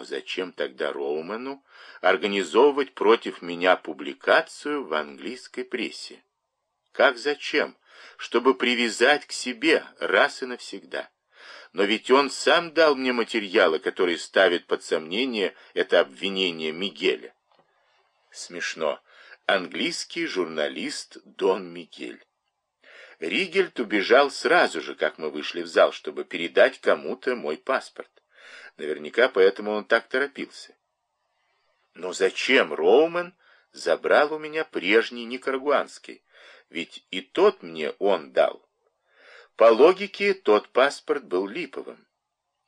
Но зачем тогда Роуману организовывать против меня публикацию в английской прессе? Как зачем? Чтобы привязать к себе раз и навсегда. Но ведь он сам дал мне материалы, которые ставят под сомнение это обвинение Мигеля. Смешно. Английский журналист Дон Мигель. Ригельт убежал сразу же, как мы вышли в зал, чтобы передать кому-то мой паспорт. Наверняка поэтому он так торопился. Но зачем Роуман забрал у меня прежний никарагуанский? Ведь и тот мне он дал. По логике, тот паспорт был липовым.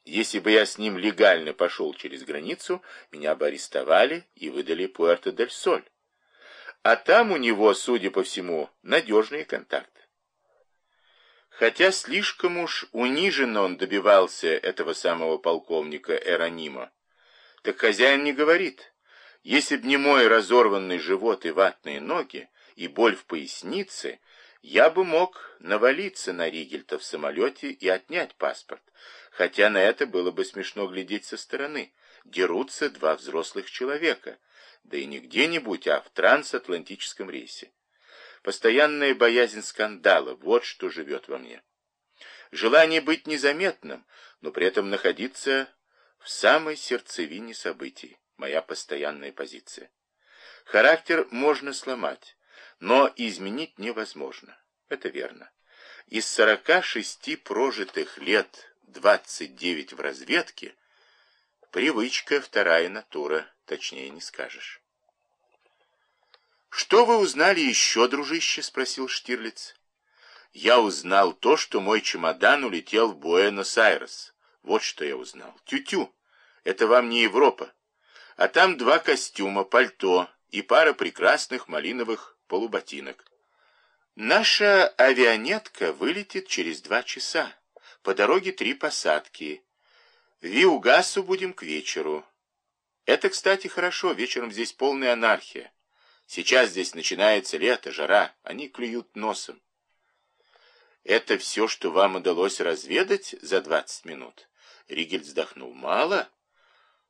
Если бы я с ним легально пошел через границу, меня бы арестовали и выдали Пуэрто-дель-Соль. А там у него, судя по всему, надежные контакты. Хотя слишком уж униженно он добивался этого самого полковника Эронима, так хозяин не говорит. Если б не мой разорванный живот и ватные ноги, и боль в пояснице, я бы мог навалиться на Ригельта в самолете и отнять паспорт, хотя на это было бы смешно глядеть со стороны. Дерутся два взрослых человека, да и не где-нибудь, а в трансатлантическом рейсе. Постоянная боязнь скандала, вот что живет во мне. Желание быть незаметным, но при этом находиться в самой сердцевине событий, моя постоянная позиция. Характер можно сломать, но изменить невозможно. Это верно. Из 46 прожитых лет 29 в разведке привычка вторая натура, точнее не скажешь. «Что вы узнали еще, дружище?» — спросил Штирлиц. «Я узнал то, что мой чемодан улетел в Буэнос-Айрес. Вот что я узнал. Тю-тю, это вам не Европа. А там два костюма, пальто и пара прекрасных малиновых полуботинок. Наша авианетка вылетит через два часа. По дороге три посадки. Виугасу будем к вечеру. Это, кстати, хорошо. Вечером здесь полная анархия. Сейчас здесь начинается лето, жара. Они клюют носом. Это все, что вам удалось разведать за 20 минут? Ригель вздохнул. Мало?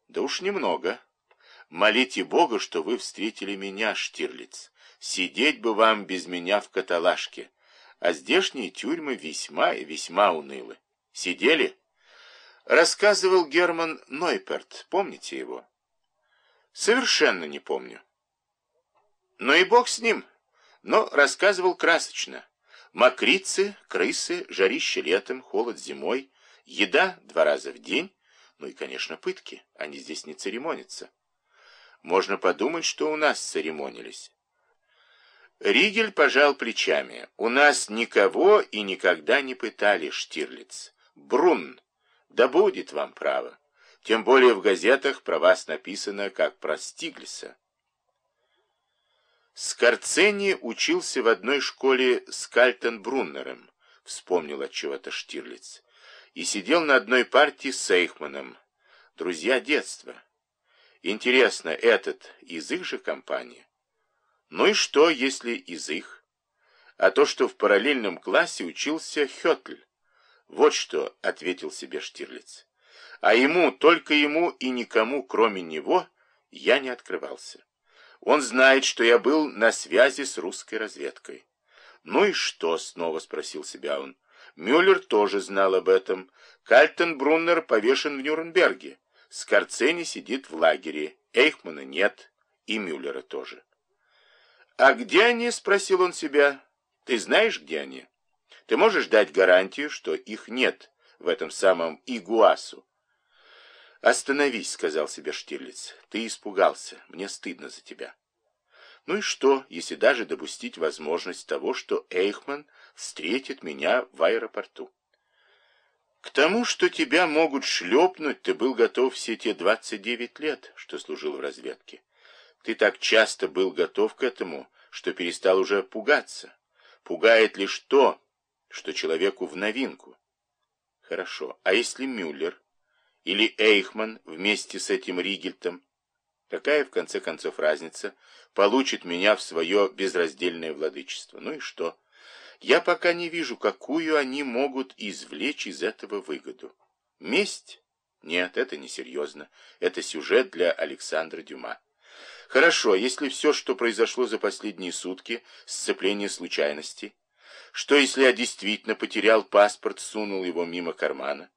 Да уж немного. Молите Бога, что вы встретили меня, Штирлиц. Сидеть бы вам без меня в каталажке, а здешние тюрьмы весьма и весьма унылы. Сидели? Рассказывал Герман Нойперт, помните его? Совершенно не помню. Ну и бог с ним, но рассказывал красочно. Мокрицы, крысы, жарище летом, холод зимой, еда два раза в день, ну и, конечно, пытки, они здесь не церемонятся. Можно подумать, что у нас церемонились. Ригель пожал плечами. «У нас никого и никогда не пытали, Штирлиц. Брун, да будет вам право. Тем более в газетах про вас написано, как про Стиглиса». Скорцени учился в одной школе с Кальтенбруннером, вспомнил от чего-то Штирлиц, и сидел на одной партии с Эйхманом. Друзья детства. Интересно, этот из их же компании? Ну и что, если из их? А то, что в параллельном классе учился Хётль. Вот что, ответил себе Штирлиц. А ему, только ему и никому, кроме него, я не открывался. Он знает, что я был на связи с русской разведкой. Ну и что, снова спросил себя он. Мюллер тоже знал об этом. Кальтенбруннер повешен в Нюрнберге. Скорцени сидит в лагере. Эйхмана нет. И Мюллера тоже. «А где они?» — спросил он себя. «Ты знаешь, где они? Ты можешь дать гарантию, что их нет в этом самом Игуасу?» «Остановись», — сказал себе Штирлиц. «Ты испугался. Мне стыдно за тебя». Ну и что, если даже допустить возможность того, что Эйхман встретит меня в аэропорту? К тому, что тебя могут шлепнуть, ты был готов все те 29 лет, что служил в разведке. Ты так часто был готов к этому, что перестал уже пугаться. Пугает лишь то, что человеку в новинку. Хорошо, а если Мюллер или Эйхман вместе с этим Ригельтом, какая в конце концов разница, получит меня в свое безраздельное владычество? Ну и что? Я пока не вижу, какую они могут извлечь из этого выгоду. Месть? Нет, это несерьезно. Это сюжет для Александра Дюма. Хорошо, если все, что произошло за последние сутки, сцепление случайностей, что если я действительно потерял паспорт, сунул его мимо кармана?